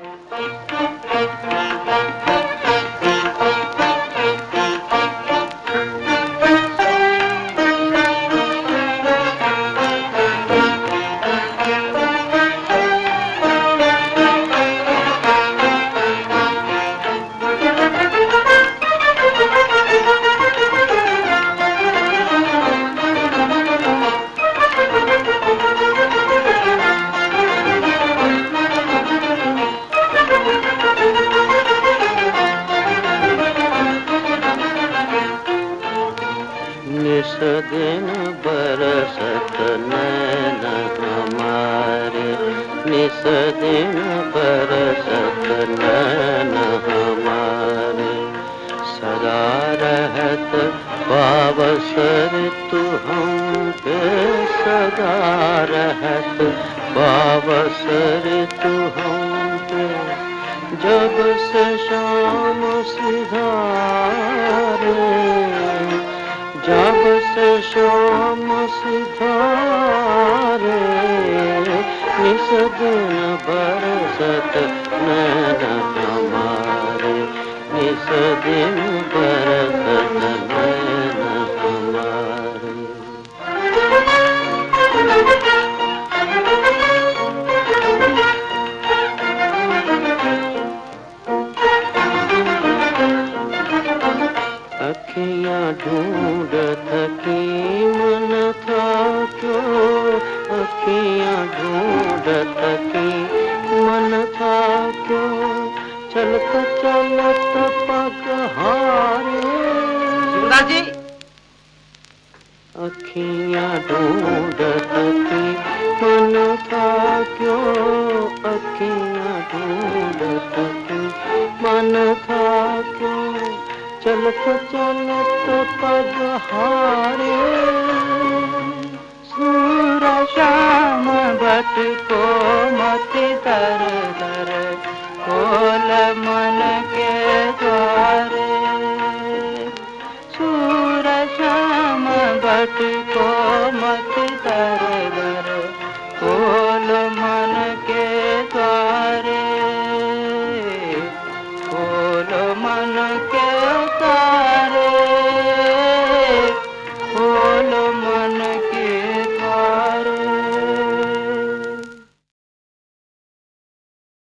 निस दिन बरसत नैन हमारे। निस दिन बरसत नैन हमारे। सदा रहत पावसर तू हम पे सदा रहत पावसर तू हम पे जब से शाम सिधारे, जब निस दिन बरसत निस दिन बरसत हमारे। अखियाँ ढूंढत की मन था क्यों? चलत चलत पग हारे। जी अखियाँ ढूंढत की मन था क्यों? अखियाँ ढूंढत की मन था क्यों? चलत चलत पग हारे। को मत दर दर कोल मन के द्वारे। सूर श्याम बट को मत दर